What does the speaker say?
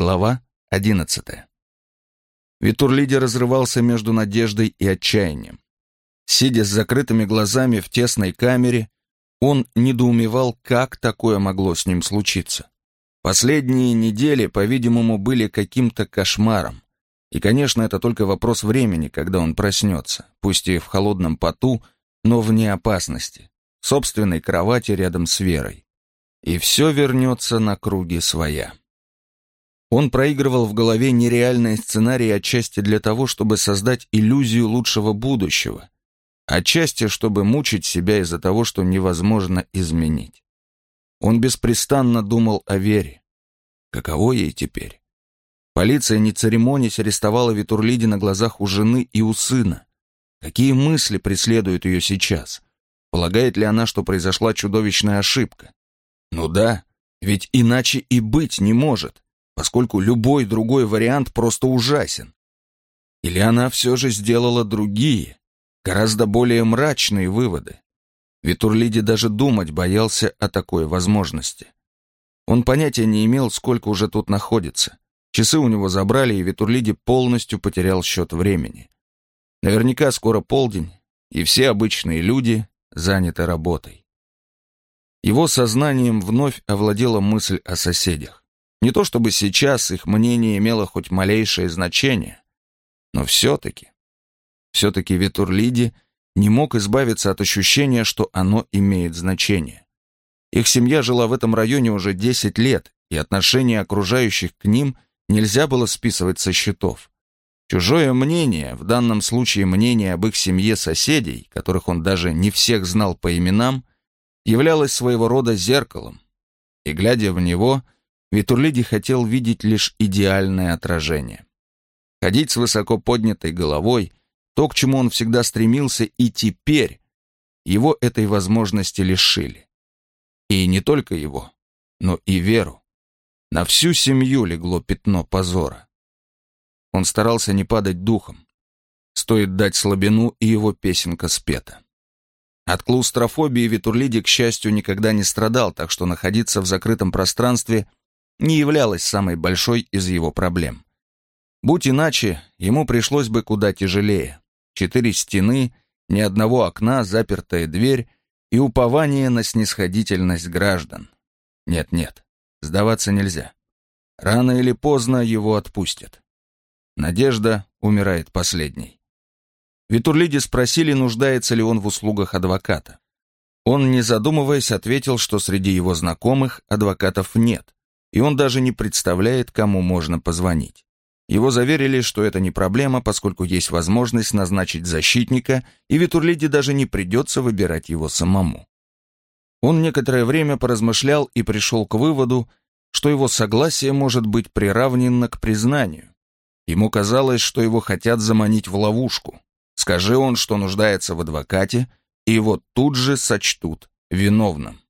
Глава 11. Витурлиди разрывался между надеждой и отчаянием. Сидя с закрытыми глазами в тесной камере, он недоумевал, как такое могло с ним случиться. Последние недели, по-видимому, были каким-то кошмаром. И, конечно, это только вопрос времени, когда он проснется, пусть и в холодном поту, но вне опасности, в собственной кровати рядом с Верой. И все вернется на круги своя. Он проигрывал в голове нереальные сценарии отчасти для того, чтобы создать иллюзию лучшего будущего, отчасти, чтобы мучить себя из-за того, что невозможно изменить. Он беспрестанно думал о Вере. Каково ей теперь? Полиция, не церемонясь, арестовала Витурлиди на глазах у жены и у сына. Какие мысли преследуют ее сейчас? Полагает ли она, что произошла чудовищная ошибка? Ну да, ведь иначе и быть не может поскольку любой другой вариант просто ужасен. Или она все же сделала другие, гораздо более мрачные выводы. Витурлиди даже думать боялся о такой возможности. Он понятия не имел, сколько уже тут находится. Часы у него забрали, и Витурлиди полностью потерял счет времени. Наверняка скоро полдень, и все обычные люди заняты работой. Его сознанием вновь овладела мысль о соседях. Не то чтобы сейчас их мнение имело хоть малейшее значение, но все-таки, все-таки Витурлиди не мог избавиться от ощущения, что оно имеет значение. Их семья жила в этом районе уже 10 лет, и отношение окружающих к ним нельзя было списывать со счетов. Чужое мнение, в данном случае мнение об их семье соседей, которых он даже не всех знал по именам, являлось своего рода зеркалом, и, глядя в него, — Витурлиди хотел видеть лишь идеальное отражение. Ходить с высоко поднятой головой, то, к чему он всегда стремился, и теперь его этой возможности лишили. И не только его, но и Веру. На всю семью легло пятно позора. Он старался не падать духом. Стоит дать слабину, и его песенка спета. От клаустрофобии Витурлиди, к счастью, никогда не страдал, так что находиться в закрытом пространстве не являлась самой большой из его проблем. Будь иначе, ему пришлось бы куда тяжелее. Четыре стены, ни одного окна, запертая дверь и упование на снисходительность граждан. Нет-нет, сдаваться нельзя. Рано или поздно его отпустят. Надежда умирает последней. Витурлиди спросили, нуждается ли он в услугах адвоката. Он, не задумываясь, ответил, что среди его знакомых адвокатов нет, и он даже не представляет, кому можно позвонить. Его заверили, что это не проблема, поскольку есть возможность назначить защитника, и Витурлиди даже не придется выбирать его самому. Он некоторое время поразмышлял и пришел к выводу, что его согласие может быть приравнено к признанию. Ему казалось, что его хотят заманить в ловушку. Скажи он, что нуждается в адвокате, и его тут же сочтут виновным.